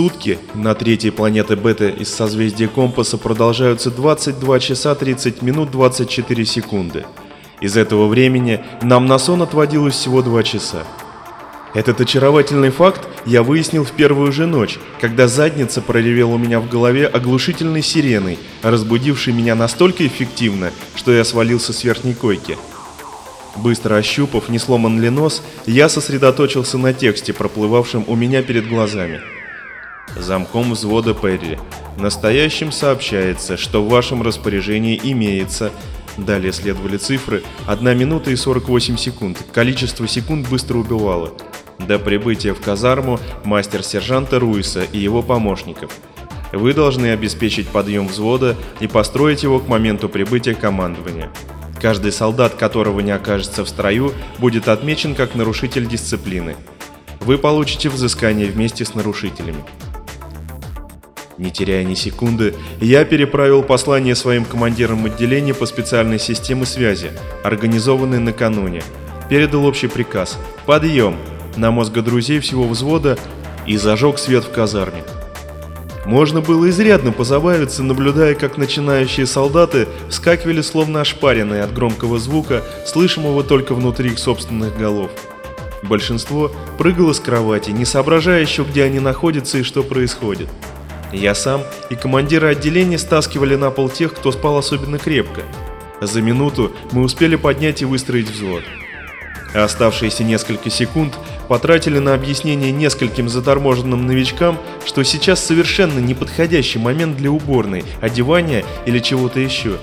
Сутки на третьей планете Бета из созвездия Компаса продолжаются 22 часа 30 минут 24 секунды. Из этого времени нам на сон отводилось всего 2 часа. Этот очаровательный факт я выяснил в первую же ночь, когда задница проревела у меня в голове оглушительной сиреной, разбудившей меня настолько эффективно, что я свалился с верхней койки. Быстро ощупав, не сломан ли нос, я сосредоточился на тексте, проплывавшем у меня перед глазами. Замком взвода Перри. Настоящим сообщается, что в вашем распоряжении имеется... Далее следовали цифры 1 минута и 48 секунд. Количество секунд быстро убивало. До прибытия в казарму мастер-сержанта Руиса и его помощников. Вы должны обеспечить подъем взвода и построить его к моменту прибытия командования. Каждый солдат, которого не окажется в строю, будет отмечен как нарушитель дисциплины. Вы получите взыскание вместе с нарушителями. Не теряя ни секунды, я переправил послание своим командирам отделения по специальной системе связи, организованной накануне. Передал общий приказ «Подъем!» на мозга друзей всего взвода и зажег свет в казарме. Можно было изрядно позабавиться, наблюдая, как начинающие солдаты вскакивали словно ошпаренные от громкого звука, слышимого только внутри их собственных голов. Большинство прыгало с кровати, не соображая еще, где они находятся и что происходит. Я сам и командиры отделения стаскивали на пол тех, кто спал особенно крепко. За минуту мы успели поднять и выстроить взвод. Оставшиеся несколько секунд потратили на объяснение нескольким заторможенным новичкам, что сейчас совершенно неподходящий момент для уборной, одевания или чего-то еще.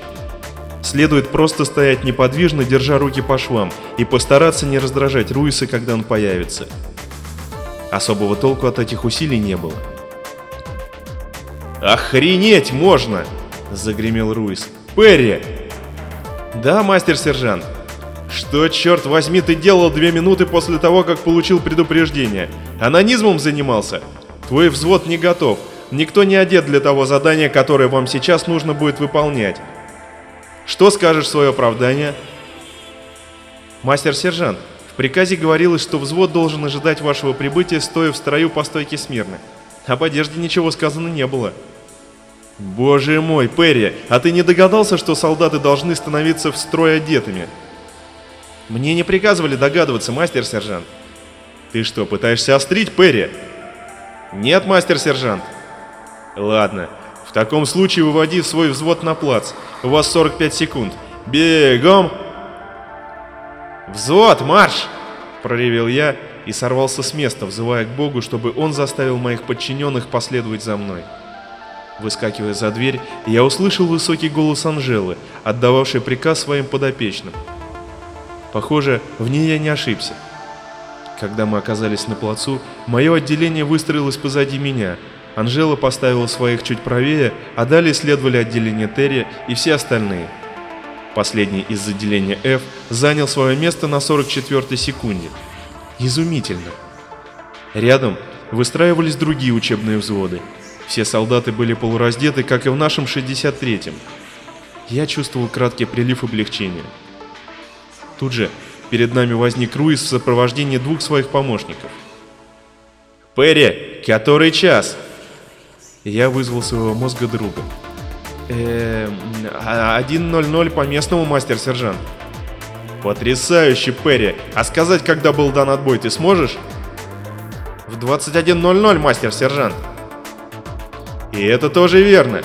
Следует просто стоять неподвижно, держа руки по швам, и постараться не раздражать Руиса, когда он появится. Особого толку от этих усилий не было. «Охренеть можно!» — загремел Руис. «Перри!» «Да, мастер-сержант», что, черт возьми, ты делал две минуты после того, как получил предупреждение? Анонизмом занимался? Твой взвод не готов. Никто не одет для того задания, которое вам сейчас нужно будет выполнять. Что скажешь в свое оправдание? Мастер-сержант, в приказе говорилось, что взвод должен ожидать вашего прибытия, стоя в строю по стойке смирно. Об одежде ничего сказано не было. Боже мой, Перри, а ты не догадался, что солдаты должны становиться в строй одетыми? Мне не приказывали догадываться, мастер-сержант. Ты что, пытаешься острить, Перри? Нет, мастер-сержант. Ладно, в таком случае выводи свой взвод на плац. У вас 45 секунд. Бегом! Взвод, марш! Проревел я и сорвался с места, взывая к Богу, чтобы он заставил моих подчиненных последовать за мной. Выскакивая за дверь, я услышал высокий голос Анжелы, отдававший приказ своим подопечным. Похоже, в ней я не ошибся. Когда мы оказались на плацу, мое отделение выстроилось позади меня. Анжела поставила своих чуть правее, а далее следовали отделение Терри и все остальные. Последний из отделения F занял свое место на 44-й секунде. Изумительно. Рядом выстраивались другие учебные взводы. Все солдаты были полураздеты, как и в нашем 63-м. Я чувствовал краткий прилив облегчения. Тут же перед нами возник Руис в сопровождении двух своих помощников. «Перри, который час?» Я вызвал своего мозга друга. Эм, 1.00 по местному, мастер-сержант. Потрясающе, Перри. А сказать, когда был дан отбой, ты сможешь? В 21.00, мастер-сержант. И это тоже верно.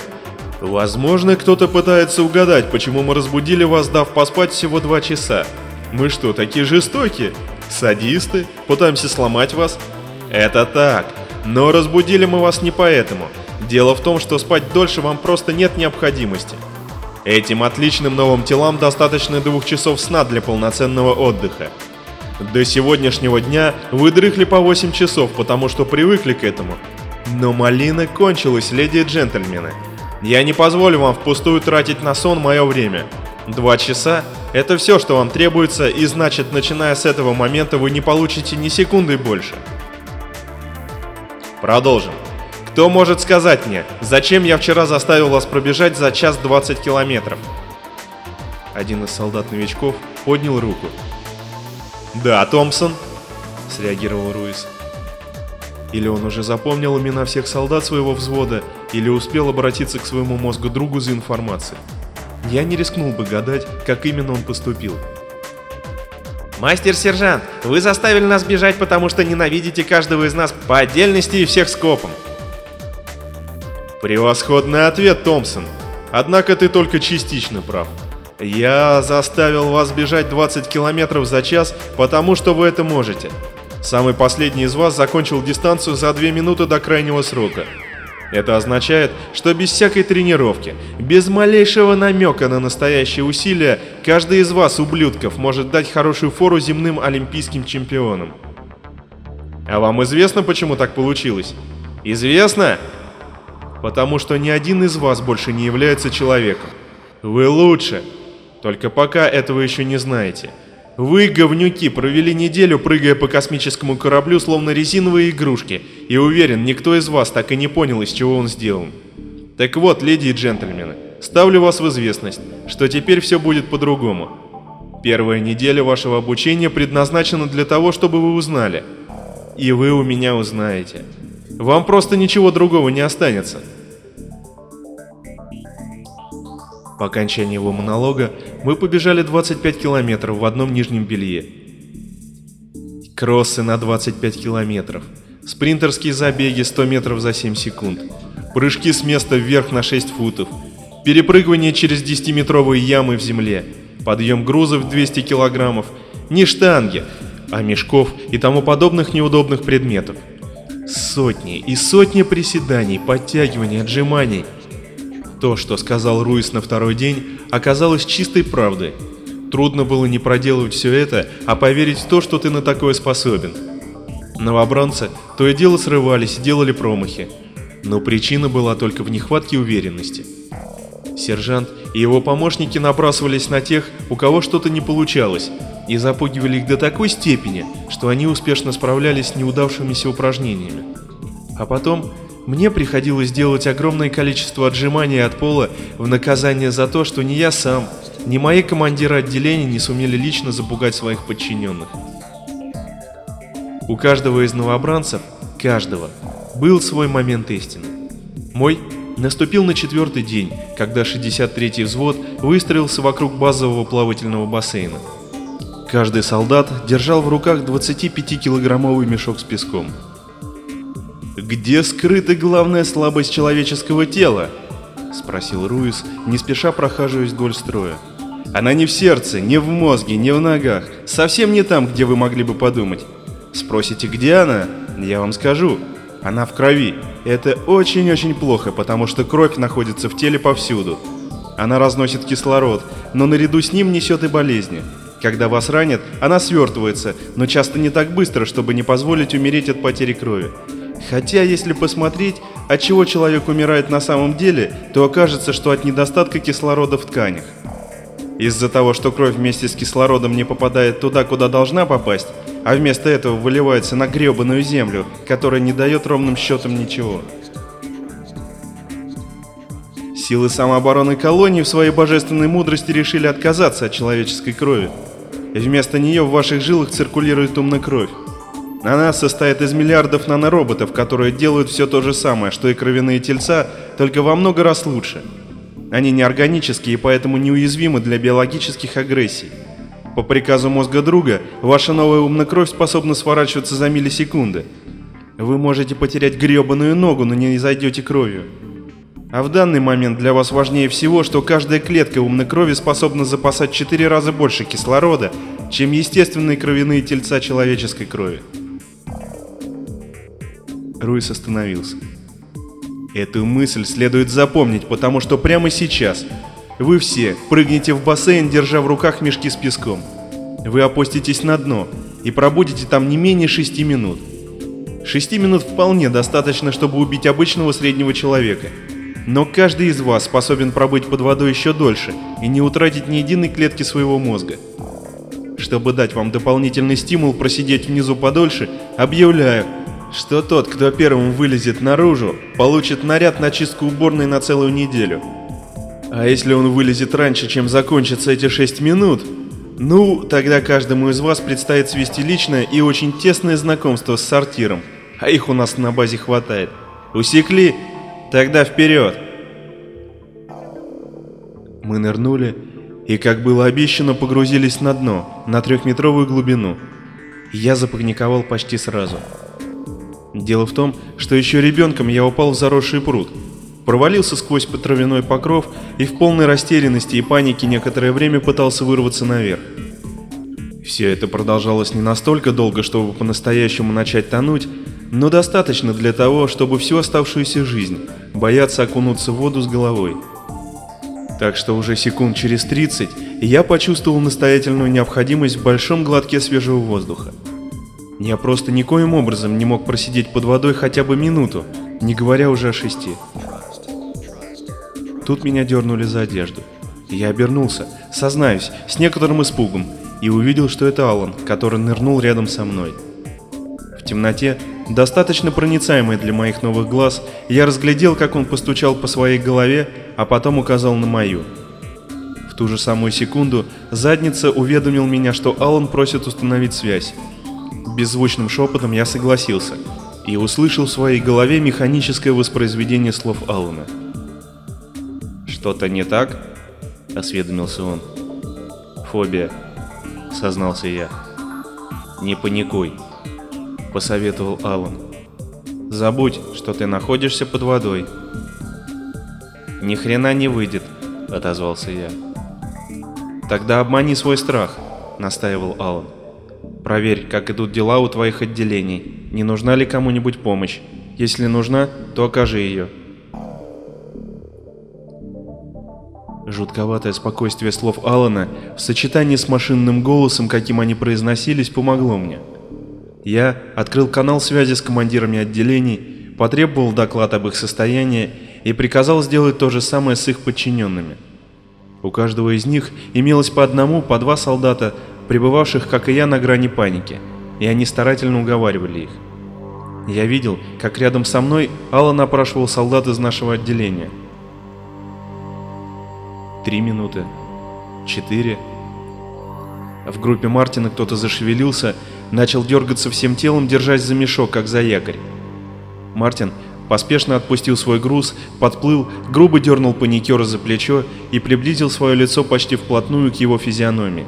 Возможно, кто-то пытается угадать, почему мы разбудили вас, дав поспать всего два часа. Мы что, такие жестокие? Садисты? Пытаемся сломать вас? Это так. Но разбудили мы вас не поэтому. Дело в том, что спать дольше вам просто нет необходимости. Этим отличным новым телам достаточно двух часов сна для полноценного отдыха. До сегодняшнего дня вы дрыхли по 8 часов, потому что привыкли к этому. Но малина кончилась, леди и джентльмены. Я не позволю вам впустую тратить на сон мое время. Два часа – это все, что вам требуется, и значит, начиная с этого момента вы не получите ни секунды больше. Продолжим. Кто может сказать мне, зачем я вчера заставил вас пробежать за час 20 километров? Один из солдат-новичков поднял руку. «Да, Томпсон», — среагировал Руис. Или он уже запомнил имена всех солдат своего взвода, или успел обратиться к своему мозгу другу за информацией. Я не рискнул бы гадать, как именно он поступил. «Мастер-сержант, вы заставили нас бежать, потому что ненавидите каждого из нас по отдельности и всех скопом». Превосходный ответ, Томпсон. Однако ты только частично прав. Я заставил вас бежать 20 километров за час, потому что вы это можете. Самый последний из вас закончил дистанцию за 2 минуты до крайнего срока. Это означает, что без всякой тренировки, без малейшего намека на настоящие усилия, каждый из вас, ублюдков, может дать хорошую фору земным олимпийским чемпионам. А вам известно, почему так получилось? Известно? Потому что ни один из вас больше не является человеком. Вы лучше. Только пока этого еще не знаете. Вы, говнюки, провели неделю, прыгая по космическому кораблю, словно резиновые игрушки, и уверен, никто из вас так и не понял, из чего он сделан. Так вот, леди и джентльмены, ставлю вас в известность, что теперь все будет по-другому. Первая неделя вашего обучения предназначена для того, чтобы вы узнали. И вы у меня узнаете. Вам просто ничего другого не останется. По окончании его монолога мы побежали 25 километров в одном нижнем белье. Кроссы на 25 километров. Спринтерские забеги 100 метров за 7 секунд. Прыжки с места вверх на 6 футов. Перепрыгивание через 10-метровые ямы в земле. Подъем грузов 200 килограммов. Не штанги, а мешков и тому подобных неудобных предметов. Сотни и сотни приседаний, подтягиваний, отжиманий – то, что сказал Руис на второй день, оказалось чистой правдой. Трудно было не проделывать все это, а поверить в то, что ты на такое способен. Новобранцы то и дело срывались, делали промахи. Но причина была только в нехватке уверенности. Сержант и его помощники набрасывались на тех, у кого что-то не получалось, и запугивали их до такой степени, что они успешно справлялись с неудавшимися упражнениями. А потом мне приходилось делать огромное количество отжиманий от пола в наказание за то, что ни я сам, ни мои командиры отделения не сумели лично запугать своих подчиненных. У каждого из новобранцев, каждого, был свой момент истины. Мой наступил на четвертый день, когда 63-й взвод выстроился вокруг базового плавательного бассейна. Каждый солдат держал в руках 25-килограммовый мешок с песком. «Где скрыта главная слабость человеческого тела?» — спросил Руис, не спеша прохаживаясь вдоль строя. «Она не в сердце, не в мозге, не в ногах, совсем не там, где вы могли бы подумать. Спросите, где она? Я вам скажу. Она в крови. Это очень-очень плохо, потому что кровь находится в теле повсюду. Она разносит кислород, но наряду с ним несет и болезни. Когда вас ранят, она свертывается, но часто не так быстро, чтобы не позволить умереть от потери крови. Хотя, если посмотреть, от чего человек умирает на самом деле, то окажется, что от недостатка кислорода в тканях. Из-за того, что кровь вместе с кислородом не попадает туда, куда должна попасть, а вместо этого выливается на гребаную землю, которая не дает ровным счетом ничего. Силы самообороны колонии в своей божественной мудрости решили отказаться от человеческой крови. И вместо нее в ваших жилах циркулирует умная кровь. Она состоит из миллиардов нанороботов, которые делают все то же самое, что и кровяные тельца, только во много раз лучше. Они неорганические и поэтому неуязвимы для биологических агрессий. По приказу мозга друга, ваша новая умная кровь способна сворачиваться за миллисекунды. Вы можете потерять гребаную ногу, но не зайдете кровью. А в данный момент для вас важнее всего, что каждая клетка умной крови способна запасать в 4 раза больше кислорода, чем естественные кровяные тельца человеческой крови. Руис остановился. Эту мысль следует запомнить, потому что прямо сейчас вы все прыгнете в бассейн, держа в руках мешки с песком. Вы опуститесь на дно и пробудете там не менее шести минут. Шести минут вполне достаточно, чтобы убить обычного среднего человека. Но каждый из вас способен пробыть под водой еще дольше и не утратить ни единой клетки своего мозга. Чтобы дать вам дополнительный стимул просидеть внизу подольше, объявляю, что тот, кто первым вылезет наружу, получит наряд на чистку уборной на целую неделю. А если он вылезет раньше, чем закончатся эти 6 минут, ну, тогда каждому из вас предстоит свести личное и очень тесное знакомство с сортиром, а их у нас на базе хватает. Усекли? Тогда вперед! Мы нырнули и, как было обещано, погрузились на дно, на трехметровую глубину. Я запаниковал почти сразу. Дело в том, что еще ребенком я упал в заросший пруд, провалился сквозь травяной покров и в полной растерянности и панике некоторое время пытался вырваться наверх. Все это продолжалось не настолько долго, чтобы по-настоящему начать тонуть, но достаточно для того, чтобы всю оставшуюся жизнь бояться окунуться в воду с головой. Так что уже секунд через 30 я почувствовал настоятельную необходимость в большом глотке свежего воздуха. Я просто никоим образом не мог просидеть под водой хотя бы минуту, не говоря уже о шести. Тут меня дернули за одежду. Я обернулся, сознаюсь, с некоторым испугом, и увидел, что это Алан, который нырнул рядом со мной. В темноте, достаточно проницаемой для моих новых глаз, я разглядел, как он постучал по своей голове, а потом указал на мою. В ту же самую секунду задница уведомил меня, что Алан просит установить связь. Беззвучным шепотом я согласился и услышал в своей голове механическое воспроизведение слов Алана. «Что-то не так?» — осведомился он. «Фобия», — сознался я. «Не паникуй», — посоветовал Алан. «Забудь, что ты находишься под водой». «Ни хрена не выйдет», — отозвался я. «Тогда обмани свой страх», — настаивал Алан. «Проверь, как идут дела у твоих отделений. Не нужна ли кому-нибудь помощь? Если нужна, то окажи ее». Жутковатое спокойствие слов Алана в сочетании с машинным голосом, каким они произносились, помогло мне. Я открыл канал связи с командирами отделений, потребовал доклад об их состоянии и приказал сделать то же самое с их подчиненными. У каждого из них имелось по одному, по два солдата, пребывавших, как и я, на грани паники, и они старательно уговаривали их. Я видел, как рядом со мной Аллан опрашивал солдат из нашего отделения – Три минуты. Четыре. В группе Мартина кто-то зашевелился, начал дергаться всем телом, держась за мешок, как за якорь. Мартин поспешно отпустил свой груз, подплыл, грубо дернул паникера за плечо и приблизил свое лицо почти вплотную к его физиономии.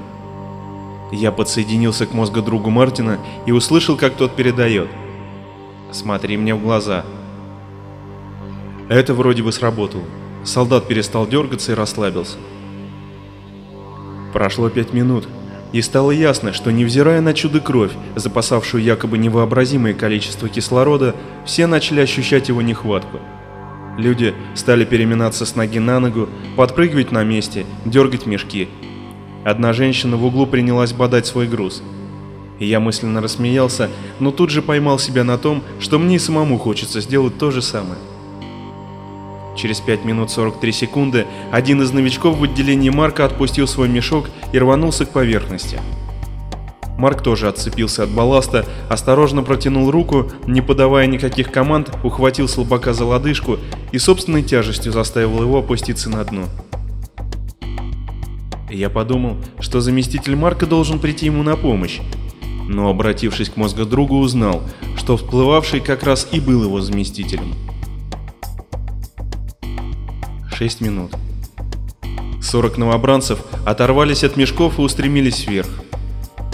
Я подсоединился к мозгу другу Мартина и услышал, как тот передает. «Смотри мне в глаза». Это вроде бы сработало. Солдат перестал дергаться и расслабился. Прошло пять минут, и стало ясно, что невзирая на чудо-кровь, запасавшую якобы невообразимое количество кислорода, все начали ощущать его нехватку. Люди стали переминаться с ноги на ногу, подпрыгивать на месте, дергать мешки. Одна женщина в углу принялась бодать свой груз. Я мысленно рассмеялся, но тут же поймал себя на том, что мне самому хочется сделать то же самое. Через 5 минут 43 секунды один из новичков в отделении Марка отпустил свой мешок и рванулся к поверхности. Марк тоже отцепился от балласта, осторожно протянул руку, не подавая никаких команд, ухватил слабака за лодыжку и собственной тяжестью заставил его опуститься на дно. Я подумал, что заместитель Марка должен прийти ему на помощь, но, обратившись к мозгодругу, узнал, что всплывавший как раз и был его заместителем. 6 минут. 40 новобранцев оторвались от мешков и устремились вверх.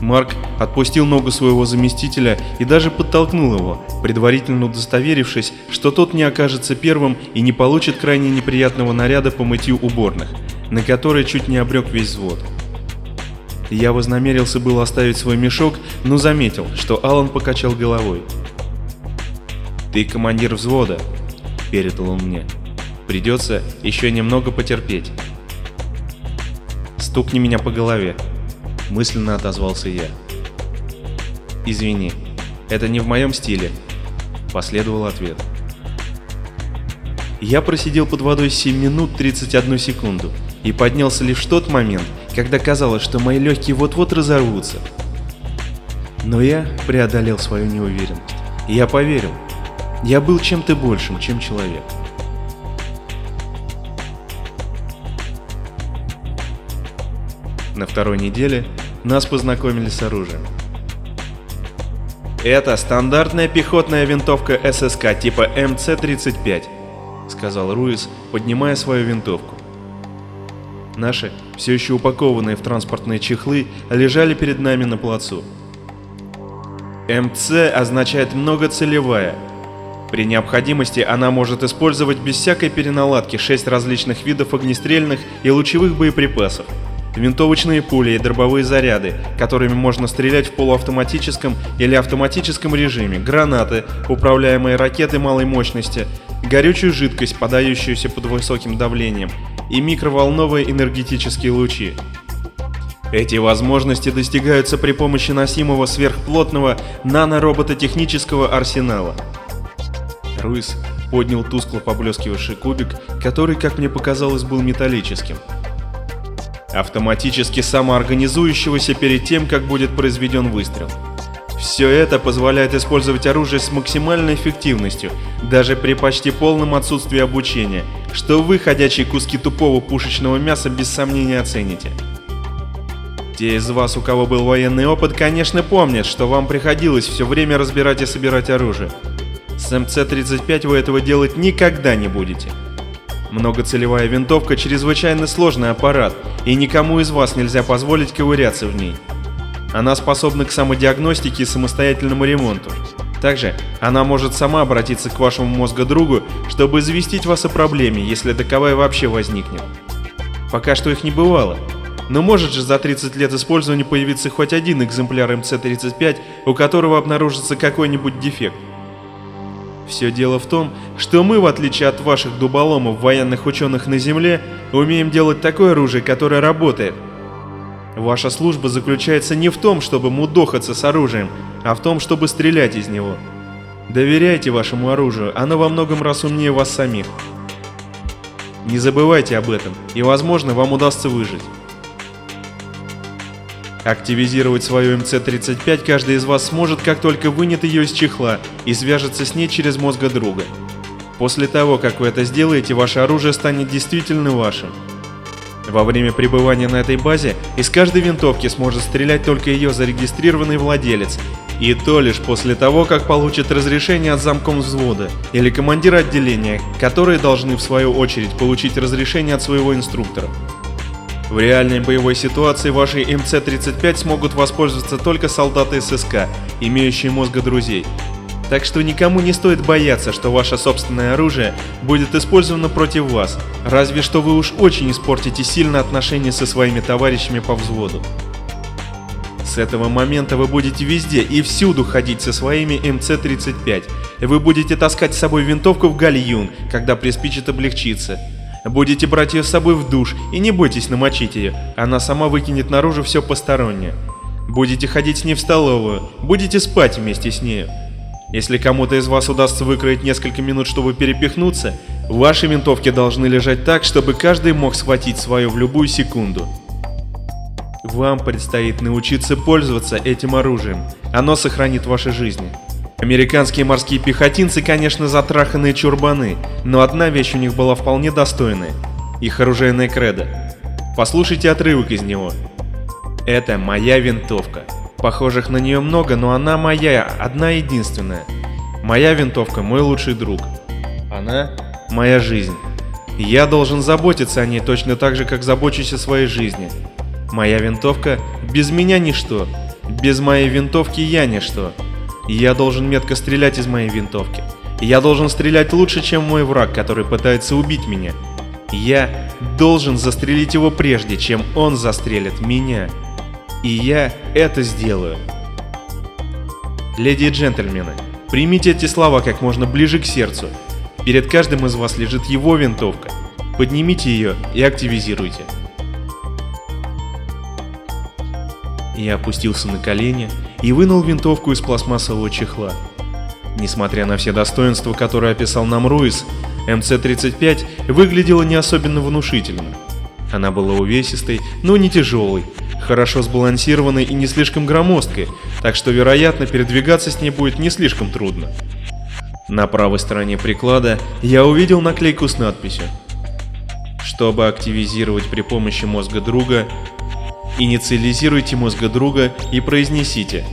Марк отпустил ногу своего заместителя и даже подтолкнул его, предварительно удостоверившись, что тот не окажется первым и не получит крайне неприятного наряда по мытью уборных, на который чуть не обрек весь взвод. Я вознамерился был оставить свой мешок, но заметил, что Алан покачал головой. «Ты командир взвода», — передал он мне. Придется еще немного потерпеть. «Стукни меня по голове», — мысленно отозвался я. «Извини, это не в моем стиле», — последовал ответ. Я просидел под водой 7 минут 31 секунду и поднялся лишь в тот момент, когда казалось, что мои легкие вот-вот разорвутся. Но я преодолел свою неуверенность. Я поверил. Я был чем-то большим, чем человек. На второй неделе нас познакомили с оружием. Это стандартная пехотная винтовка ССК типа МЦ-35, сказал Руис, поднимая свою винтовку. Наши, все еще упакованные в транспортные чехлы, лежали перед нами на плацу. МЦ означает многоцелевая. При необходимости она может использовать без всякой переналадки шесть различных видов огнестрельных и лучевых боеприпасов – винтовочные пули и дробовые заряды, которыми можно стрелять в полуавтоматическом или автоматическом режиме, гранаты, управляемые ракеты малой мощности, горючую жидкость, подающуюся под высоким давлением, и микроволновые энергетические лучи. Эти возможности достигаются при помощи носимого сверхплотного наноробототехнического арсенала. Руис поднял тускло поблескивавший кубик, который, как мне показалось, был металлическим автоматически самоорганизующегося перед тем, как будет произведен выстрел. Все это позволяет использовать оружие с максимальной эффективностью, даже при почти полном отсутствии обучения, что вы, ходячие куски тупого пушечного мяса, без сомнения оцените. Те из вас, у кого был военный опыт, конечно помнят, что вам приходилось все время разбирать и собирать оружие. С МЦ-35 вы этого делать никогда не будете. Многоцелевая винтовка – чрезвычайно сложный аппарат, и никому из вас нельзя позволить ковыряться в ней. Она способна к самодиагностике и самостоятельному ремонту. Также она может сама обратиться к вашему мозгодругу, чтобы известить вас о проблеме, если таковая вообще возникнет. Пока что их не бывало. Но может же за 30 лет использования появиться хоть один экземпляр МЦ-35, у которого обнаружится какой-нибудь дефект. Все дело в том, что мы, в отличие от ваших дуболомов, военных ученых на Земле, умеем делать такое оружие, которое работает. Ваша служба заключается не в том, чтобы мудохаться с оружием, а в том, чтобы стрелять из него. Доверяйте вашему оружию, оно во многом раз умнее вас самих. Не забывайте об этом, и возможно вам удастся выжить. Активизировать свою МЦ-35 каждый из вас сможет, как только вынет ее из чехла и свяжется с ней через мозга друга. После того, как вы это сделаете, ваше оружие станет действительно вашим. Во время пребывания на этой базе из каждой винтовки сможет стрелять только ее зарегистрированный владелец, и то лишь после того, как получит разрешение от замком взвода или командира отделения, которые должны в свою очередь получить разрешение от своего инструктора. В реальной боевой ситуации вашей МЦ-35 смогут воспользоваться только солдаты ССК, имеющие мозга друзей. Так что никому не стоит бояться, что ваше собственное оружие будет использовано против вас, разве что вы уж очень испортите сильно отношения со своими товарищами по взводу. С этого момента вы будете везде и всюду ходить со своими МЦ-35. Вы будете таскать с собой винтовку в гальюн, когда приспичит облегчиться. Будете брать ее с собой в душ и не бойтесь намочить ее, она сама выкинет наружу все постороннее. Будете ходить с ней в столовую, будете спать вместе с нею. Если кому-то из вас удастся выкроить несколько минут, чтобы перепихнуться, ваши винтовки должны лежать так, чтобы каждый мог схватить свою в любую секунду. Вам предстоит научиться пользоваться этим оружием. Оно сохранит ваши жизни. Американские морские пехотинцы, конечно, затраханные чурбаны, но одна вещь у них была вполне достойная. Их оружейная кредо. Послушайте отрывок из него. Это моя винтовка. Похожих на нее много, но она моя, одна единственная. Моя винтовка – мой лучший друг. Она – моя жизнь. Я должен заботиться о ней точно так же, как забочусь о своей жизни. Моя винтовка – без меня ничто. Без моей винтовки я ничто. Я должен метко стрелять из моей винтовки. Я должен стрелять лучше, чем мой враг, который пытается убить меня. Я должен застрелить его прежде, чем он застрелит меня. И я это сделаю. Леди и джентльмены, примите эти слова как можно ближе к сердцу. Перед каждым из вас лежит его винтовка. Поднимите ее и активизируйте. Я опустился на колени и вынул винтовку из пластмассового чехла. Несмотря на все достоинства, которые описал нам Руис, МЦ-35 выглядела не особенно внушительно. Она была увесистой, но не тяжелой, хорошо сбалансированной и не слишком громоздкой, так что, вероятно, передвигаться с ней будет не слишком трудно. На правой стороне приклада я увидел наклейку с надписью «Чтобы активизировать при помощи мозга друга, Инициализируйте мозга друга и произнесите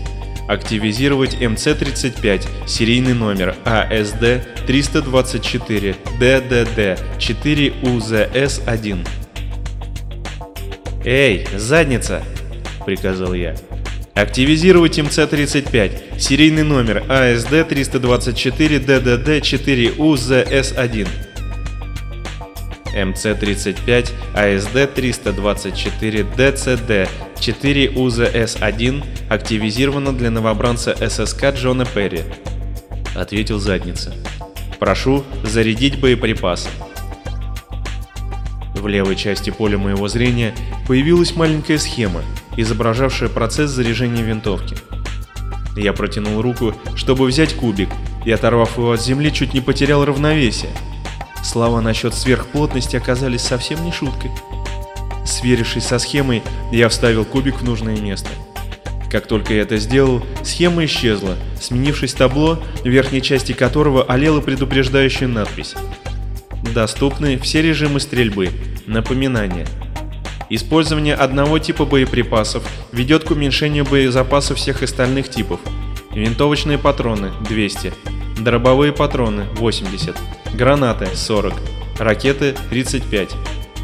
Активизировать МЦ-35, серийный номер АСД 324 ДДД 4УЗС-1. «Эй, задница!» — приказал я. Активизировать МЦ-35, серийный номер АСД 324 ДДД 4УЗС-1. МЦ-35 АСД 324 ДЦД 4 УЗС-1 активизировано для новобранца ССК Джона Перри. Ответил задница. Прошу зарядить боеприпасы. В левой части поля моего зрения появилась маленькая схема, изображавшая процесс заряжения винтовки. Я протянул руку, чтобы взять кубик, и оторвав его от земли, чуть не потерял равновесие. Слова насчет сверхплотности оказались совсем не шуткой. Сверившись со схемой, я вставил кубик в нужное место. Как только я это сделал, схема исчезла, сменившись табло, в верхней части которого олела предупреждающая надпись. Доступны все режимы стрельбы. Напоминание. Использование одного типа боеприпасов ведет к уменьшению боезапаса всех остальных типов. Винтовочные патроны 200, дробовые патроны 80, гранаты 40, ракеты 35,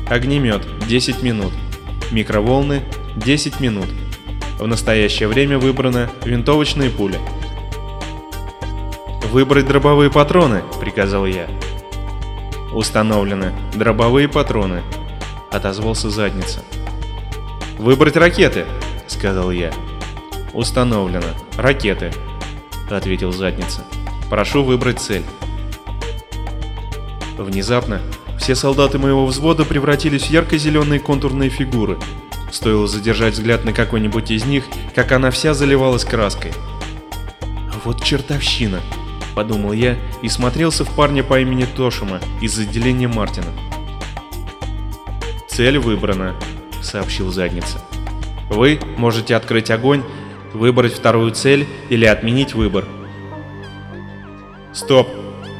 огнемет 10 минут, микроволны 10 минут. В настоящее время выбраны винтовочные пули. «Выбрать дробовые патроны», — приказал я. «Установлены. Дробовые патроны», — отозвался задница. «Выбрать ракеты», — сказал я. «Установлено. Ракеты», — ответил задница. «Прошу выбрать цель». Внезапно все солдаты моего взвода превратились в ярко-зеленые контурные фигуры. Стоило задержать взгляд на какой-нибудь из них, как она вся заливалась краской. «Вот чертовщина!» — подумал я и смотрелся в парня по имени Тошима из отделения Мартина. «Цель выбрана», — сообщил задница. «Вы можете открыть огонь, выбрать вторую цель или отменить выбор». «Стоп!»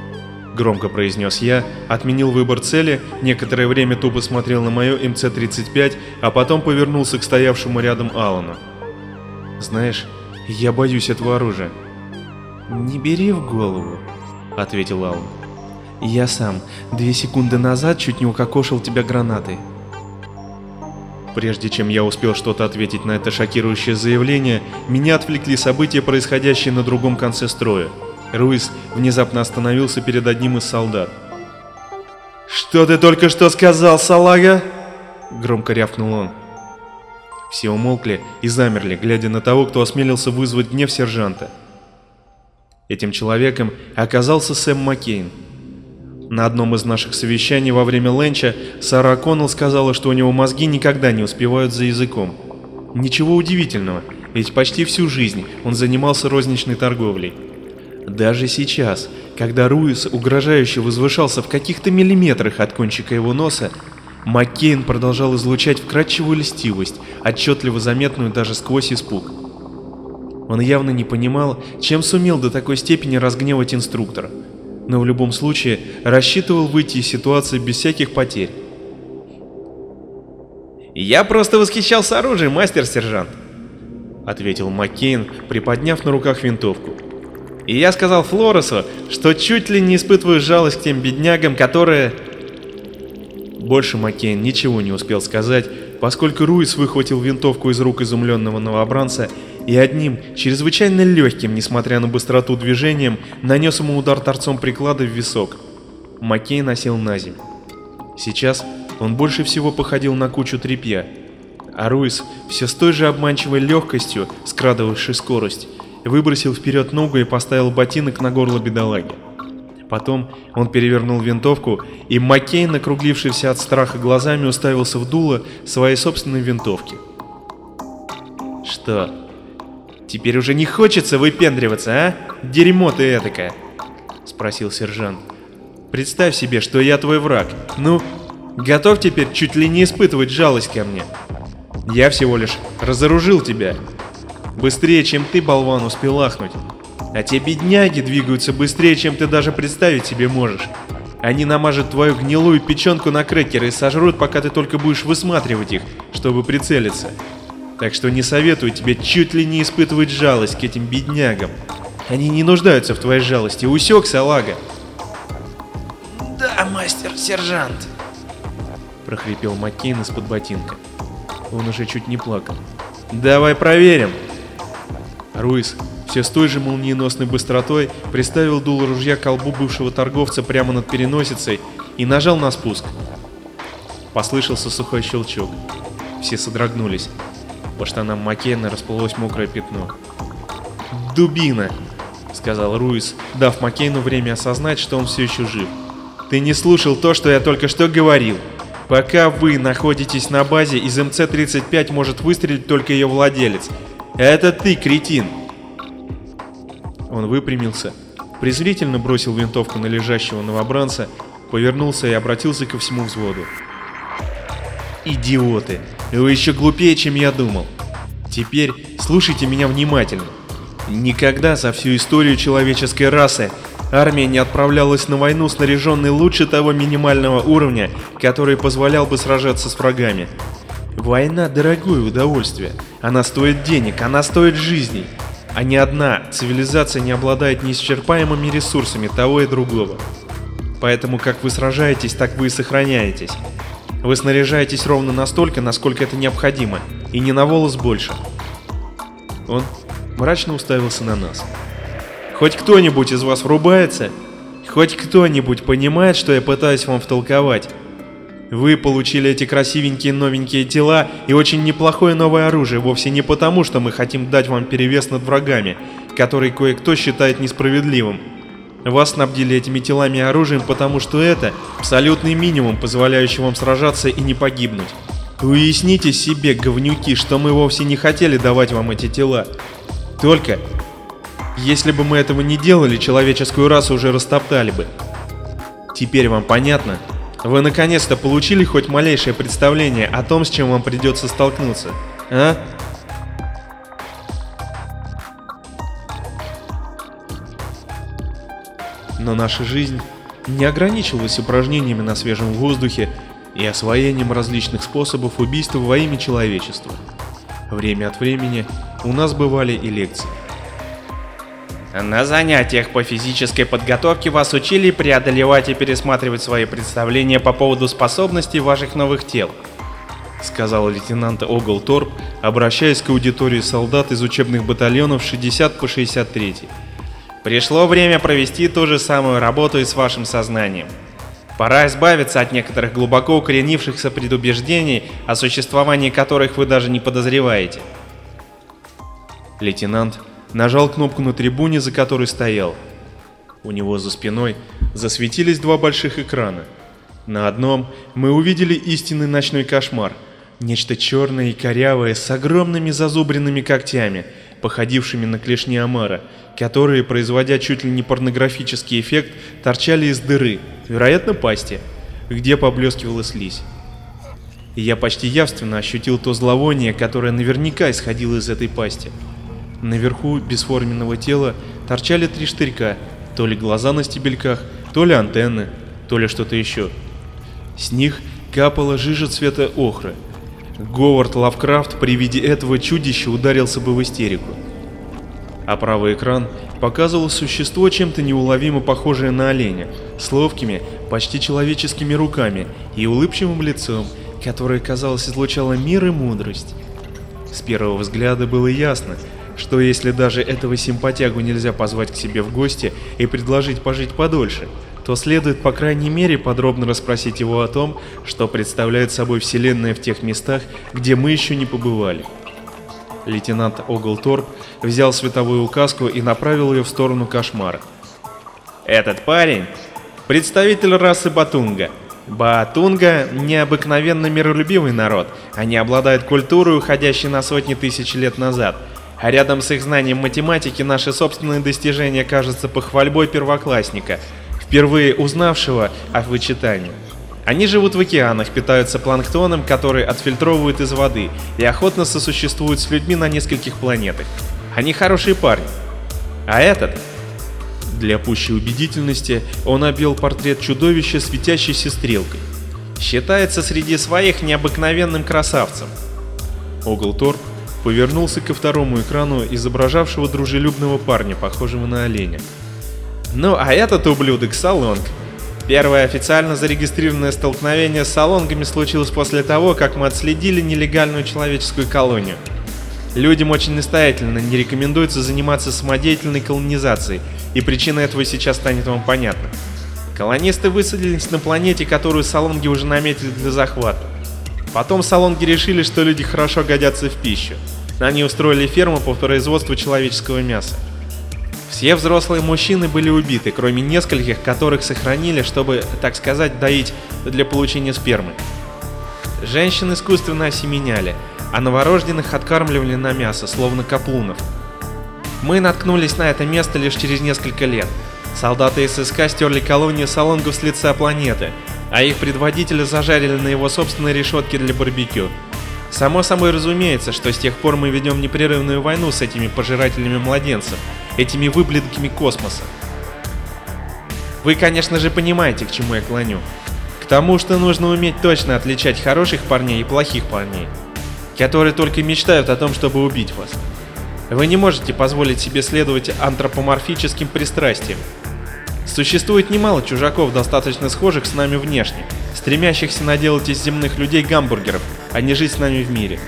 — громко произнес я, отменил выбор цели, некоторое время тупо смотрел на мое МЦ-35, а потом повернулся к стоявшему рядом Алану. «Знаешь, я боюсь этого оружия». «Не бери в голову», — ответил Алан. «Я сам две секунды назад чуть не укокошил тебя гранатой». Прежде чем я успел что-то ответить на это шокирующее заявление, меня отвлекли события, происходящие на другом конце строя. Руис внезапно остановился перед одним из солдат. «Что ты только что сказал, салага?» Громко рявкнул он. Все умолкли и замерли, глядя на того, кто осмелился вызвать гнев сержанта. Этим человеком оказался Сэм Маккейн. На одном из наших совещаний во время ленча Сара Коннелл сказала, что у него мозги никогда не успевают за языком. Ничего удивительного, ведь почти всю жизнь он занимался розничной торговлей. Даже сейчас, когда Руис угрожающе возвышался в каких-то миллиметрах от кончика его носа, Маккейн продолжал излучать вкрадчивую льстивость, отчетливо заметную даже сквозь испуг. Он явно не понимал, чем сумел до такой степени разгневать инструктора, но в любом случае рассчитывал выйти из ситуации без всяких потерь. «Я просто восхищался оружием, мастер-сержант», — ответил Маккейн, приподняв на руках винтовку. И я сказал Флоресу, что чуть ли не испытываю жалость к тем беднягам, которые... Больше Маккейн ничего не успел сказать, поскольку Руис выхватил винтовку из рук изумленного новобранца и одним, чрезвычайно легким, несмотря на быстроту движением, нанес ему удар торцом приклада в висок. Маккейн осел на землю. Сейчас он больше всего походил на кучу тряпья, а Руис все с той же обманчивой легкостью, скрадывавшей скорость, выбросил вперед ногу и поставил ботинок на горло бедолаги. Потом он перевернул винтовку, и Маккейн, округлившийся от страха глазами, уставился в дуло своей собственной винтовки. «Что, теперь уже не хочется выпендриваться, а? Дерьмо ты этакое!» — спросил сержант. «Представь себе, что я твой враг. Ну, готов теперь чуть ли не испытывать жалость ко мне? Я всего лишь разоружил тебя, Быстрее, чем ты, болван, успел ахнуть. А те бедняги двигаются быстрее, чем ты даже представить себе можешь. Они намажут твою гнилую печенку на крекеры и сожрут, пока ты только будешь высматривать их, чтобы прицелиться. Так что не советую тебе чуть ли не испытывать жалость к этим беднягам. Они не нуждаются в твоей жалости. Усек, салага!» «Да, мастер-сержант!» прохрипел Маккейн из-под ботинка. Он уже чуть не плакал. «Давай проверим!» Руис все с той же молниеносной быстротой приставил дуло ружья к колбу бывшего торговца прямо над переносицей и нажал на спуск. Послышался сухой щелчок. Все содрогнулись. По штанам Маккейна расплылось мокрое пятно. «Дубина!» — сказал Руис, дав Маккейну время осознать, что он все еще жив. «Ты не слушал то, что я только что говорил!» Пока вы находитесь на базе, из МЦ-35 может выстрелить только ее владелец. Это ты, кретин!» Он выпрямился, презрительно бросил винтовку на лежащего новобранца, повернулся и обратился ко всему взводу. «Идиоты! Вы еще глупее, чем я думал. Теперь слушайте меня внимательно. Никогда за всю историю человеческой расы Армия не отправлялась на войну снаряженной лучше того минимального уровня, который позволял бы сражаться с врагами. Война – дорогое удовольствие. Она стоит денег, она стоит жизней. А ни одна цивилизация не обладает неисчерпаемыми ресурсами того и другого. Поэтому как вы сражаетесь, так вы и сохраняетесь. Вы снаряжаетесь ровно настолько, насколько это необходимо, и не на волос больше. Он мрачно уставился на нас. Хоть кто-нибудь из вас врубается? Хоть кто-нибудь понимает, что я пытаюсь вам втолковать? Вы получили эти красивенькие новенькие тела и очень неплохое новое оружие вовсе не потому, что мы хотим дать вам перевес над врагами, который кое-кто считает несправедливым. Вас снабдили этими телами и оружием, потому что это абсолютный минимум, позволяющий вам сражаться и не погибнуть. Уясните себе, говнюки, что мы вовсе не хотели давать вам эти тела. Только если бы мы этого не делали, человеческую расу уже растоптали бы. Теперь вам понятно? Вы наконец-то получили хоть малейшее представление о том, с чем вам придется столкнуться, а? Но наша жизнь не ограничивалась упражнениями на свежем воздухе и освоением различных способов убийства во имя человечества. Время от времени у нас бывали и лекции. На занятиях по физической подготовке вас учили преодолевать и пересматривать свои представления по поводу способностей ваших новых тел, сказал лейтенант Оглторп, обращаясь к аудитории солдат из учебных батальонов 60 по 63. Пришло время провести ту же самую работу и с вашим сознанием. Пора избавиться от некоторых глубоко укоренившихся предубеждений, о существовании которых вы даже не подозреваете. Лейтенант нажал кнопку на трибуне, за которой стоял. У него за спиной засветились два больших экрана. На одном мы увидели истинный ночной кошмар. Нечто черное и корявое с огромными зазубренными когтями, походившими на клешни омара, которые, производя чуть ли не порнографический эффект, торчали из дыры, вероятно пасти, где поблескивала слизь. И я почти явственно ощутил то зловоние, которое наверняка исходило из этой пасти. Наверху бесформенного тела торчали три штырька, то ли глаза на стебельках, то ли антенны, то ли что-то еще. С них капала жижа цвета охры. Говард Лавкрафт при виде этого чудища ударился бы в истерику. А правый экран показывал существо чем-то неуловимо похожее на оленя, с ловкими, почти человеческими руками и улыбчивым лицом, которое, казалось, излучало мир и мудрость. С первого взгляда было ясно, что если даже этого симпатягу нельзя позвать к себе в гости и предложить пожить подольше, то следует по крайней мере подробно расспросить его о том, что представляет собой Вселенная в тех местах, где мы еще не побывали. Лейтенант Оглторп взял световую указку и направил ее в сторону кошмара. «Этот парень — представитель расы Батунга. Батунга — необыкновенно миролюбивый народ. Они обладают культурой, уходящей на сотни тысяч лет назад — а рядом с их знанием математики наши собственные достижения кажутся похвальбой первоклассника, впервые узнавшего о вычитании. Они живут в океанах, питаются планктоном, который отфильтровывают из воды, и охотно сосуществуют с людьми на нескольких планетах. Они хорошие парни. А этот? Для пущей убедительности он обвел портрет чудовища светящейся стрелкой. Считается среди своих необыкновенным красавцем. Оглторп повернулся ко второму экрану, изображавшего дружелюбного парня, похожего на оленя. Ну, а этот ублюдок Салонг. Первое официально зарегистрированное столкновение с салонгами случилось после того, как мы отследили нелегальную человеческую колонию. Людям очень настоятельно не рекомендуется заниматься самодеятельной колонизацией, и причина этого сейчас станет вам понятна. Колонисты высадились на планете, которую салонги уже наметили для захвата. Потом салонги решили, что люди хорошо годятся в пищу. Они устроили ферму по производству человеческого мяса. Все взрослые мужчины были убиты, кроме нескольких, которых сохранили, чтобы, так сказать, доить для получения спермы. Женщин искусственно осеменяли, а новорожденных откармливали на мясо, словно каплунов. Мы наткнулись на это место лишь через несколько лет. Солдаты ССК стерли колонию салонгов с лица планеты, а их предводителя зажарили на его собственной решетке для барбекю. Само собой разумеется, что с тех пор мы ведем непрерывную войну с этими пожирателями младенцев, этими выблинками космоса. Вы, конечно же, понимаете, к чему я клоню. К тому, что нужно уметь точно отличать хороших парней и плохих парней, которые только мечтают о том, чтобы убить вас. Вы не можете позволить себе следовать антропоморфическим пристрастиям. Существует немало чужаков, достаточно схожих с нами внешне, стремящихся наделать из земных людей гамбургеров, а не жить с нами в мире.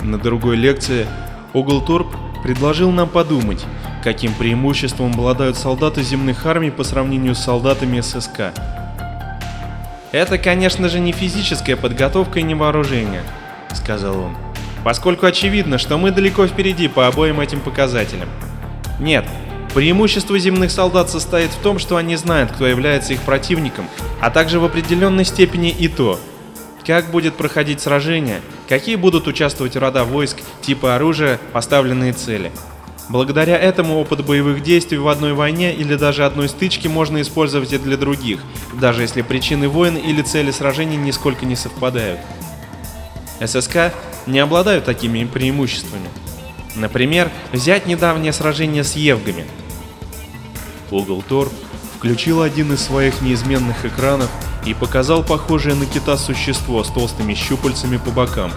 На другой лекции Оглторп предложил нам подумать, каким преимуществом обладают солдаты земных армий по сравнению с солдатами ССК. Это, конечно же, не физическая подготовка и не вооружение, сказал он, поскольку очевидно, что мы далеко впереди по обоим этим показателям. Нет, преимущество земных солдат состоит в том, что они знают, кто является их противником, а также в определенной степени и то, как будет проходить сражение, какие будут участвовать рода войск, типы оружия, поставленные цели. Благодаря этому опыт боевых действий в одной войне или даже одной стычке можно использовать и для других, даже если причины войн или цели сражений нисколько не совпадают. ССК не обладают такими преимуществами. Например, взять недавнее сражение с Евгами. Угол Тор включил один из своих неизменных экранов и показал похожее на кита существо с толстыми щупальцами по бокам,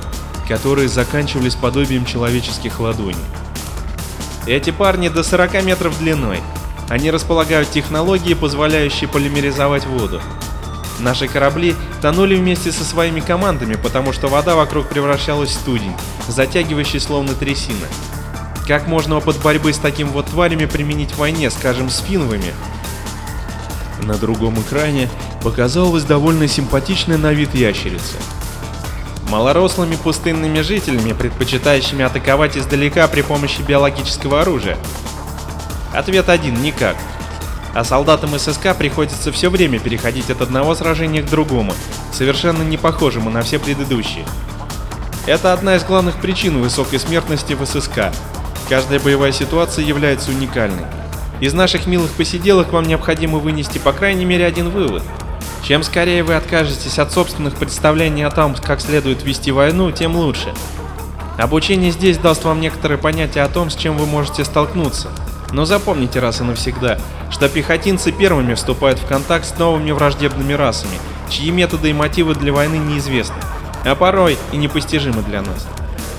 которые заканчивались подобием человеческих ладоней. Эти парни до 40 метров длиной. Они располагают технологией, позволяющей полимеризовать воду. Наши корабли тонули вместе со своими командами, потому что вода вокруг превращалась в студень, затягивающий словно трясина. Как можно опыт борьбы с таким вот тварями применить в войне, скажем, с финовыми? На другом экране показалась довольно симпатичная на вид ящерица. Малорослыми пустынными жителями, предпочитающими атаковать издалека при помощи биологического оружия? Ответ один – никак. А солдатам ССК приходится все время переходить от одного сражения к другому, совершенно не похожему на все предыдущие. Это одна из главных причин высокой смертности в ССК. Каждая боевая ситуация является уникальной. Из наших милых посиделок вам необходимо вынести по крайней мере один вывод – чем скорее вы откажетесь от собственных представлений о том, как следует вести войну, тем лучше. Обучение здесь даст вам некоторые понятия о том, с чем вы можете столкнуться. Но запомните раз и навсегда, что пехотинцы первыми вступают в контакт с новыми враждебными расами, чьи методы и мотивы для войны неизвестны, а порой и непостижимы для нас.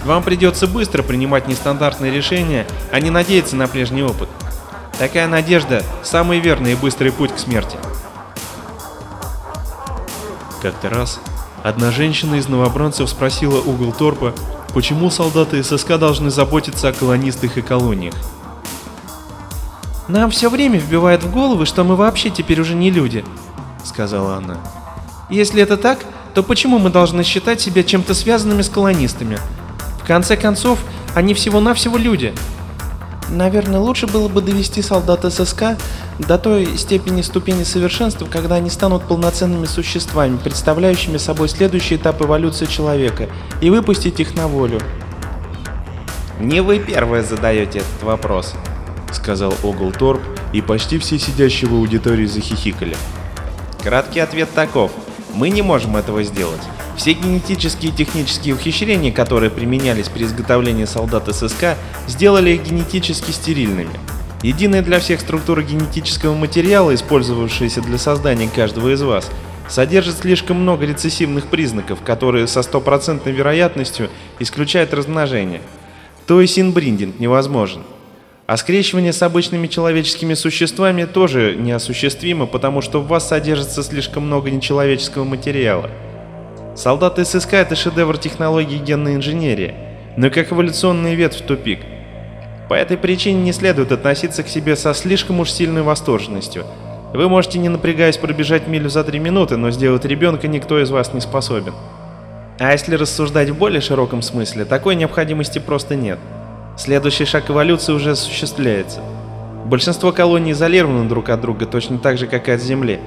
Вам придется быстро принимать нестандартные решения, а не надеяться на прежний опыт. Такая надежда – самый верный и быстрый путь к смерти. Как-то раз одна женщина из новобранцев спросила угол торпа, почему солдаты ССК должны заботиться о колонистах и колониях. «Нам все время вбивают в головы, что мы вообще теперь уже не люди», — сказала она. «Если это так, то почему мы должны считать себя чем-то связанными с колонистами? В конце концов, они всего-навсего люди». Наверное, лучше было бы довести солдат ССК до той степени ступени совершенства, когда они станут полноценными существами, представляющими собой следующий этап эволюции человека, и выпустить их на волю. «Не вы первые задаете этот вопрос», — сказал Огл Торп, и почти все сидящие в аудитории захихикали. Краткий ответ таков. Мы не можем этого сделать. Все генетические и технические ухищрения, которые применялись при изготовлении солдат ССК, сделали их генетически стерильными. Единая для всех структура генетического материала, использовавшаяся для создания каждого из вас, содержит слишком много рецессивных признаков, которые со стопроцентной вероятностью исключают размножение. То есть инбриндинг невозможен. А скрещивание с обычными человеческими существами тоже неосуществимо, потому что в вас содержится слишком много нечеловеческого материала. Солдаты ССК — это шедевр технологии генной инженерии, но как эволюционный ветвь в тупик. По этой причине не следует относиться к себе со слишком уж сильной восторженностью. Вы можете, не напрягаясь, пробежать милю за три минуты, но сделать ребенка никто из вас не способен. А если рассуждать в более широком смысле, такой необходимости просто нет. Следующий шаг эволюции уже осуществляется. Большинство колоний изолированы друг от друга точно так же, как и от Земли.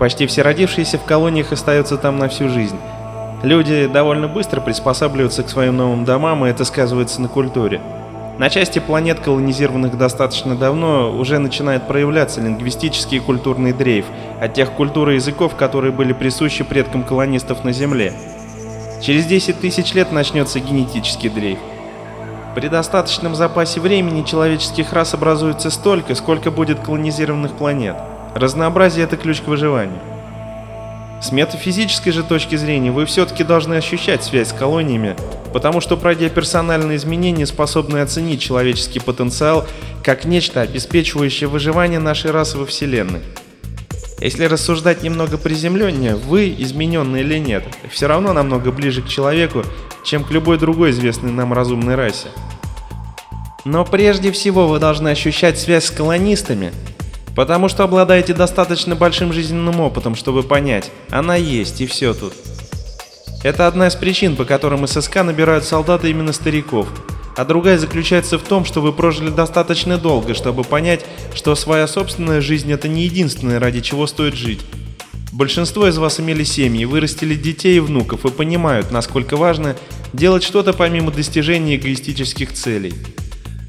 Почти все родившиеся в колониях остаются там на всю жизнь. Люди довольно быстро приспосабливаются к своим новым домам, и это сказывается на культуре. На части планет, колонизированных достаточно давно, уже начинает проявляться лингвистический и культурный дрейф от тех культур и языков, которые были присущи предкам колонистов на Земле. Через 10 тысяч лет начнется генетический дрейф. При достаточном запасе времени человеческих рас образуется столько, сколько будет колонизированных планет. Разнообразие – это ключ к выживанию. С метафизической же точки зрения вы все-таки должны ощущать связь с колониями, потому что пройдя персональные изменения, способны оценить человеческий потенциал как нечто, обеспечивающее выживание нашей расы во Вселенной. Если рассуждать немного приземленнее, вы, измененный или нет, все равно намного ближе к человеку, чем к любой другой известной нам разумной расе. Но прежде всего вы должны ощущать связь с колонистами, потому что обладаете достаточно большим жизненным опытом, чтобы понять, она есть и все тут. Это одна из причин, по которым ССК набирают солдаты именно стариков, а другая заключается в том, что вы прожили достаточно долго, чтобы понять, что своя собственная жизнь это не единственное, ради чего стоит жить. Большинство из вас имели семьи, вырастили детей и внуков и понимают, насколько важно делать что-то помимо достижения эгоистических целей.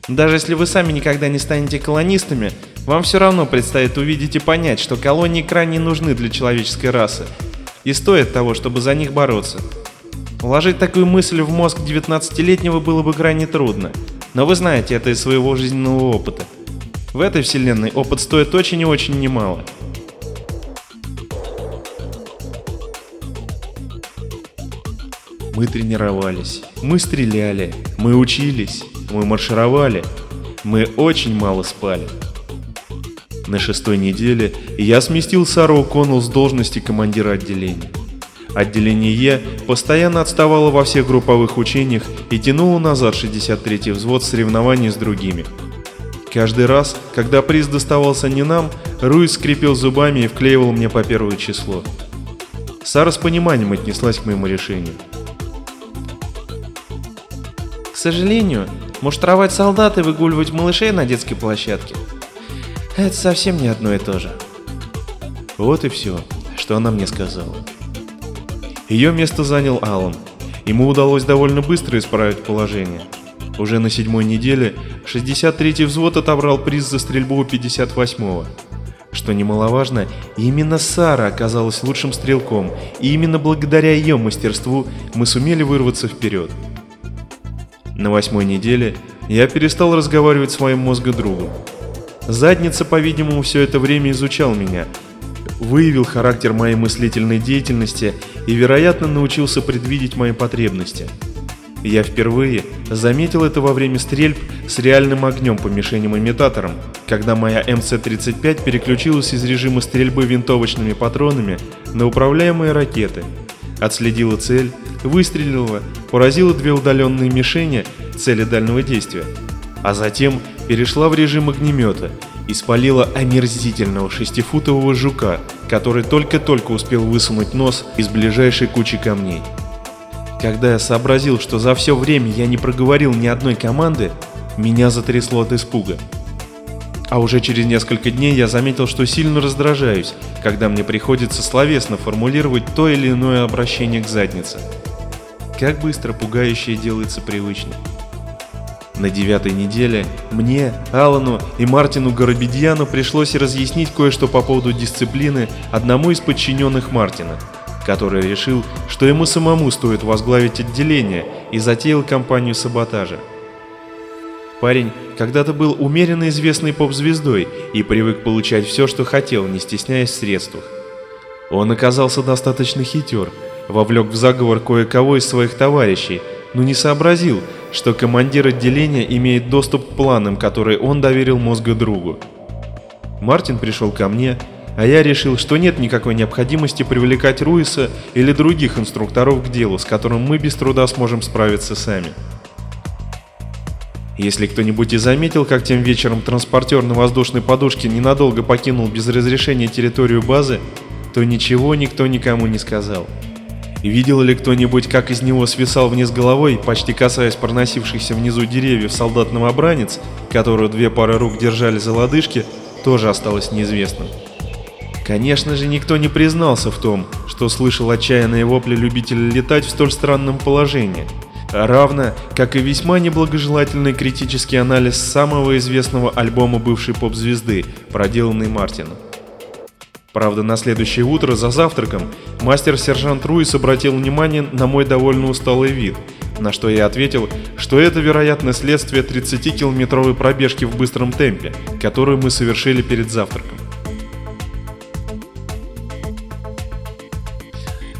Даже если вы сами никогда не станете колонистами, вам все равно предстоит увидеть и понять, что колонии крайне нужны для человеческой расы и стоят того, чтобы за них бороться. Вложить такую мысль в мозг 19-летнего было бы крайне трудно, но вы знаете это из своего жизненного опыта. В этой вселенной опыт стоит очень и очень немало. Мы тренировались, мы стреляли, мы учились, мы маршировали, мы очень мало спали. На шестой неделе я сместил Сару О'Коннелл с должности командира отделения. Отделение Е постоянно отставало во всех групповых учениях и тянуло назад 63-й взвод соревнований с другими. Каждый раз, когда приз доставался не нам, Руис скрипел зубами и вклеивал мне по первое число. Сара с пониманием отнеслась к моему решению. Сожалению, муштровать солдат и выгуливать малышей на детской площадке – это совсем не одно и то же. Вот и все, что она мне сказала. Ее место занял Алан. Ему удалось довольно быстро исправить положение. Уже на седьмой неделе 63-й взвод отобрал приз за стрельбу у 58-го. Что немаловажно, именно Сара оказалась лучшим стрелком, и именно благодаря ее мастерству мы сумели вырваться вперед. На восьмой неделе я перестал разговаривать с своим мозгодругом. Задница, по-видимому, все это время изучал меня, выявил характер моей мыслительной деятельности и, вероятно, научился предвидеть мои потребности. Я впервые заметил это во время стрельб с реальным огнем по мишеням-имитаторам, когда моя МЦ-35 переключилась из режима стрельбы винтовочными патронами на управляемые ракеты, отследила цель, выстрелила, поразила две удаленные мишени, цели дальнего действия, а затем перешла в режим огнемета и спалила омерзительного шестифутового жука, который только-только успел высунуть нос из ближайшей кучи камней. Когда я сообразил, что за все время я не проговорил ни одной команды, меня затрясло от испуга. А уже через несколько дней я заметил, что сильно раздражаюсь, когда мне приходится словесно формулировать то или иное обращение к заднице. Как быстро пугающее делается привычным. На девятой неделе мне, Алану и Мартину Горобедьяну пришлось разъяснить кое-что по поводу дисциплины одному из подчиненных Мартина, который решил, что ему самому стоит возглавить отделение и затеял кампанию саботажа. Парень когда-то был умеренно известной поп-звездой и привык получать все, что хотел, не стесняясь в средствах. Он оказался достаточно хитер, вовлек в заговор кое-кого из своих товарищей, но не сообразил, что командир отделения имеет доступ к планам, которые он доверил мозга другу. Мартин пришел ко мне, а я решил, что нет никакой необходимости привлекать Руиса или других инструкторов к делу, с которым мы без труда сможем справиться сами. Если кто-нибудь и заметил, как тем вечером транспортер на воздушной подушке ненадолго покинул без разрешения территорию базы, то ничего никто никому не сказал. Видел ли кто-нибудь, как из него свисал вниз головой, почти касаясь проносившихся внизу деревьев солдат-новобранец, которую две пары рук держали за лодыжки, тоже осталось неизвестным. Конечно же, никто не признался в том, что слышал отчаянные вопли любителей летать в столь странном положении, равно как и весьма неблагожелательный критический анализ самого известного альбома бывшей поп-звезды, проделанный Мартином. Правда, на следующее утро за завтраком мастер-сержант Руис обратил внимание на мой довольно усталый вид, на что я ответил, что это, вероятно, следствие 30-километровой пробежки в быстром темпе, которую мы совершили перед завтраком.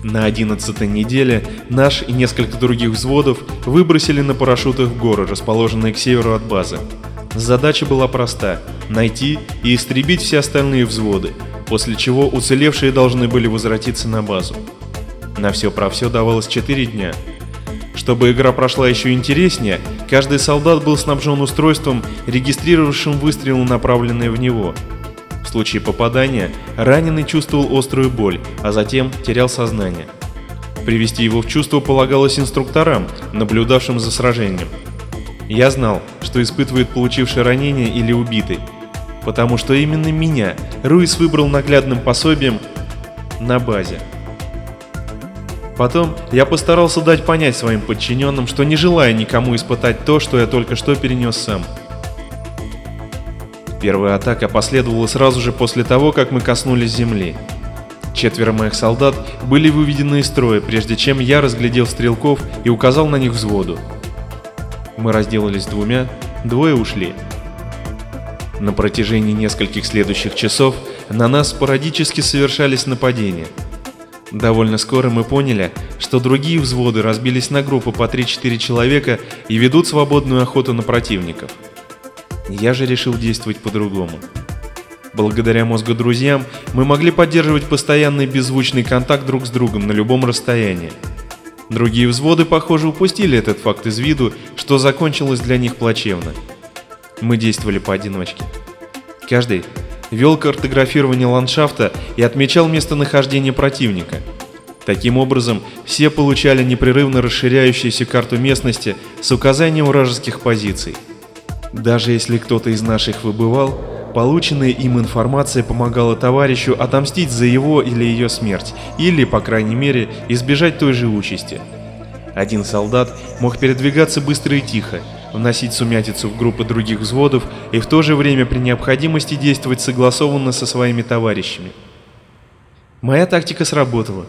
На 11 неделе наш и несколько других взводов выбросили на парашютах в горы, расположенные к северу от базы. Задача была проста – найти и истребить все остальные взводы, после чего уцелевшие должны были возвратиться на базу. На все про все давалось 4 дня. Чтобы игра прошла еще интереснее, каждый солдат был снабжен устройством, регистрировавшим выстрелы, направленные в него – в случае попадания раненый чувствовал острую боль, а затем терял сознание. Привести его в чувство полагалось инструкторам, наблюдавшим за сражением. Я знал, что испытывает получивший ранение или убитый, потому что именно меня Руис выбрал наглядным пособием на базе. Потом я постарался дать понять своим подчиненным, что не желаю никому испытать то, что я только что перенес сам – Первая атака последовала сразу же после того, как мы коснулись земли. Четверо моих солдат были выведены из строя, прежде чем я разглядел стрелков и указал на них взводу. Мы разделались двумя, двое ушли. На протяжении нескольких следующих часов на нас спорадически совершались нападения. Довольно скоро мы поняли, что другие взводы разбились на группы по 3-4 человека и ведут свободную охоту на противников. Я же решил действовать по-другому. Благодаря мозгу друзьям мы могли поддерживать постоянный беззвучный контакт друг с другом на любом расстоянии. Другие взводы, похоже, упустили этот факт из виду, что закончилось для них плачевно. Мы действовали поодиночке. Каждый вел картографирование ландшафта и отмечал местонахождение противника. Таким образом, все получали непрерывно расширяющуюся карту местности с указанием вражеских позиций. Даже если кто-то из наших выбывал, полученная им информация помогала товарищу отомстить за его или ее смерть, или, по крайней мере, избежать той же участи. Один солдат мог передвигаться быстро и тихо, вносить сумятицу в группы других взводов и в то же время при необходимости действовать согласованно со своими товарищами. Моя тактика сработала.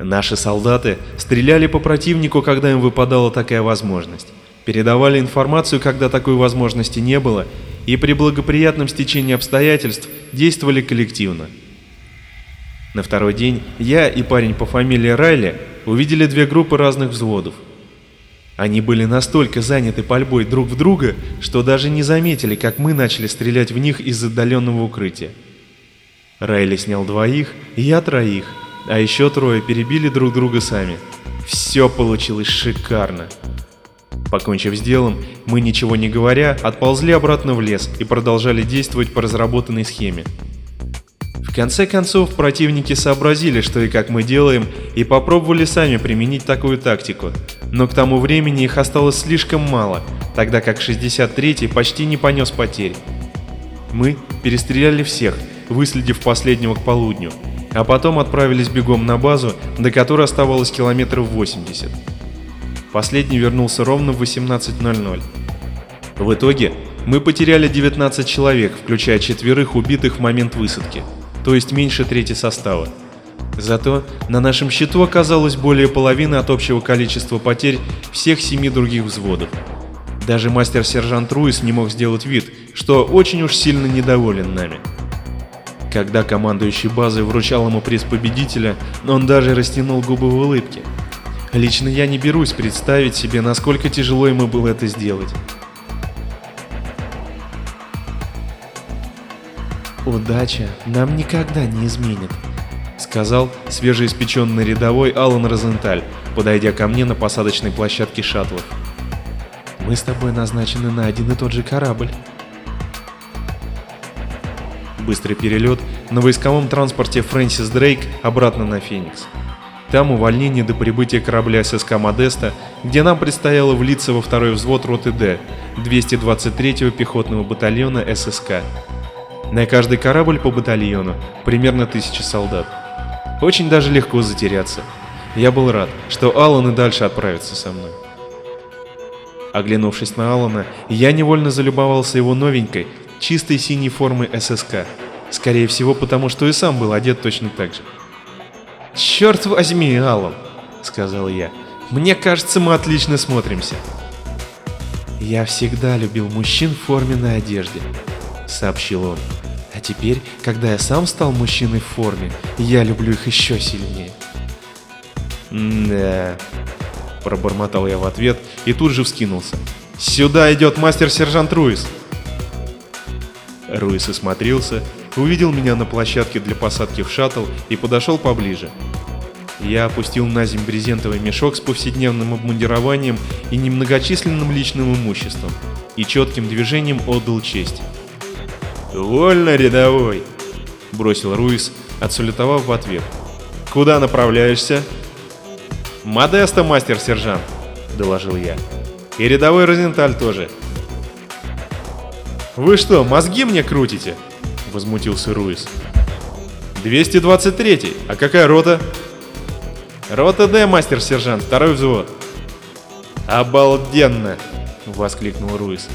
Наши солдаты стреляли по противнику, когда им выпадала такая возможность передавали информацию, когда такой возможности не было, и при благоприятном стечении обстоятельств действовали коллективно. На второй день я и парень по фамилии Райли увидели две группы разных взводов. Они были настолько заняты пальбой друг в друга, что даже не заметили, как мы начали стрелять в них из отдаленного укрытия. Райли снял двоих, я троих, а еще трое перебили друг друга сами. Все получилось шикарно. Покончив с делом, мы, ничего не говоря, отползли обратно в лес и продолжали действовать по разработанной схеме. В конце концов, противники сообразили, что и как мы делаем, и попробовали сами применить такую тактику. Но к тому времени их осталось слишком мало, тогда как 63-й почти не понес потерь. Мы перестреляли всех, выследив последнего к полудню, а потом отправились бегом на базу, до которой оставалось километров 80. Последний вернулся ровно в 18.00. В итоге мы потеряли 19 человек, включая четверых убитых в момент высадки, то есть меньше трети состава. Зато на нашем счету оказалось более половины от общего количества потерь всех семи других взводов. Даже мастер-сержант Руис не мог сделать вид, что очень уж сильно недоволен нами. Когда командующий базой вручал ему приз победителя, он даже растянул губы в улыбке. Лично я не берусь представить себе, насколько тяжело ему было это сделать. «Удача нам никогда не изменит», — сказал свежеиспеченный рядовой Алан Розенталь, подойдя ко мне на посадочной площадке шаттлов. «Мы с тобой назначены на один и тот же корабль». Быстрый перелет на войсковом транспорте Фрэнсис Дрейк обратно на Феникс. Там увольнение до прибытия корабля ССК Модеста, где нам предстояло влиться во второй взвод роты Д 223-го пехотного батальона ССК. На каждый корабль по батальону, примерно тысяча солдат. Очень даже легко затеряться. Я был рад, что Аллан и дальше отправится со мной. Оглянувшись на Аллана, я невольно залюбовался его новенькой, чистой синей формой ССК. Скорее всего, потому что и сам был одет точно так же. «Черт возьми, Аллан!» — сказал я. «Мне кажется, мы отлично смотримся». «Я всегда любил мужчин в форменной одежде», — сообщил он. «А теперь, когда я сам стал мужчиной в форме, я люблю их еще сильнее». «Да...» — пробормотал я в ответ и тут же вскинулся. «Сюда идет мастер-сержант Руис!» Руис осмотрелся, увидел меня на площадке для посадки в шаттл и подошел поближе. Я опустил на землю брезентовый мешок с повседневным обмундированием и немногочисленным личным имуществом, и четким движением отдал честь. «Вольно, рядовой!» — бросил Руис, отсулетовав в ответ. «Куда направляешься?» «Модеста, мастер-сержант!» — доложил я. «И рядовой Розенталь тоже!» «Вы что, мозги мне крутите?» — возмутился Руис. «223-й, а какая рота?» «Рота Д, мастер-сержант, второй взвод». «Обалденно!» — воскликнул Руис.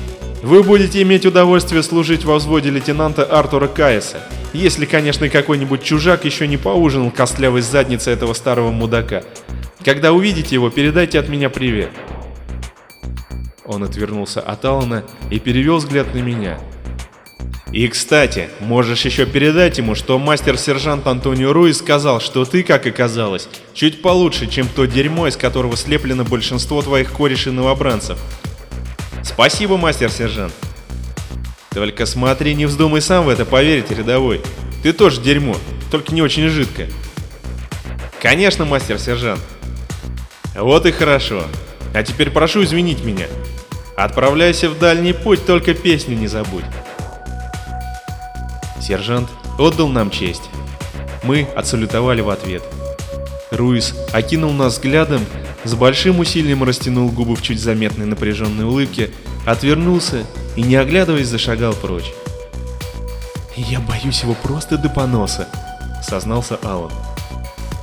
«Вы будете иметь удовольствие служить во взводе лейтенанта Артура Каеса, если, конечно, какой-нибудь чужак еще не поужинал костлявой задницей этого старого мудака. Когда увидите его, передайте от меня привет». Он отвернулся от Алана и перевел взгляд на меня. И, кстати, можешь еще передать ему, что мастер-сержант Антонио Руи сказал, что ты, как оказалось, чуть получше, чем то дерьмо, из которого слеплено большинство твоих корешей новобранцев. Спасибо, мастер-сержант. Только смотри, не вздумай сам в это поверить, рядовой. Ты тоже дерьмо, только не очень жидкое. Конечно, мастер-сержант. Вот и хорошо. А теперь прошу извинить меня. Отправляйся в дальний путь, только песню не забудь. Сержант отдал нам честь. Мы отсалютовали в ответ. Руис окинул нас взглядом, с большим усилием растянул губы в чуть заметной напряженной улыбке, отвернулся и, не оглядываясь, зашагал прочь. «Я боюсь его просто до поноса», — сознался Алан.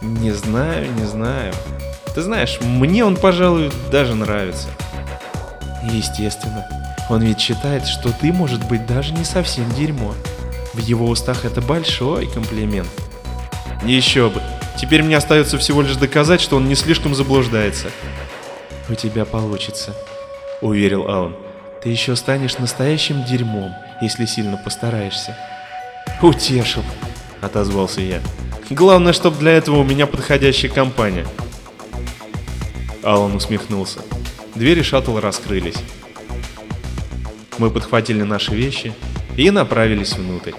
«Не знаю, не знаю. Ты знаешь, мне он, пожалуй, даже нравится». «Естественно. Он ведь считает, что ты, может быть, даже не совсем дерьмо», в его устах это большой комплимент. Еще бы. Теперь мне остается всего лишь доказать, что он не слишком заблуждается. У тебя получится, уверил Алан. Ты еще станешь настоящим дерьмом, если сильно постараешься. Утешил, отозвался я. Главное, чтобы для этого у меня подходящая компания. Алан усмехнулся. Двери шаттла раскрылись. Мы подхватили наши вещи и направились внутрь.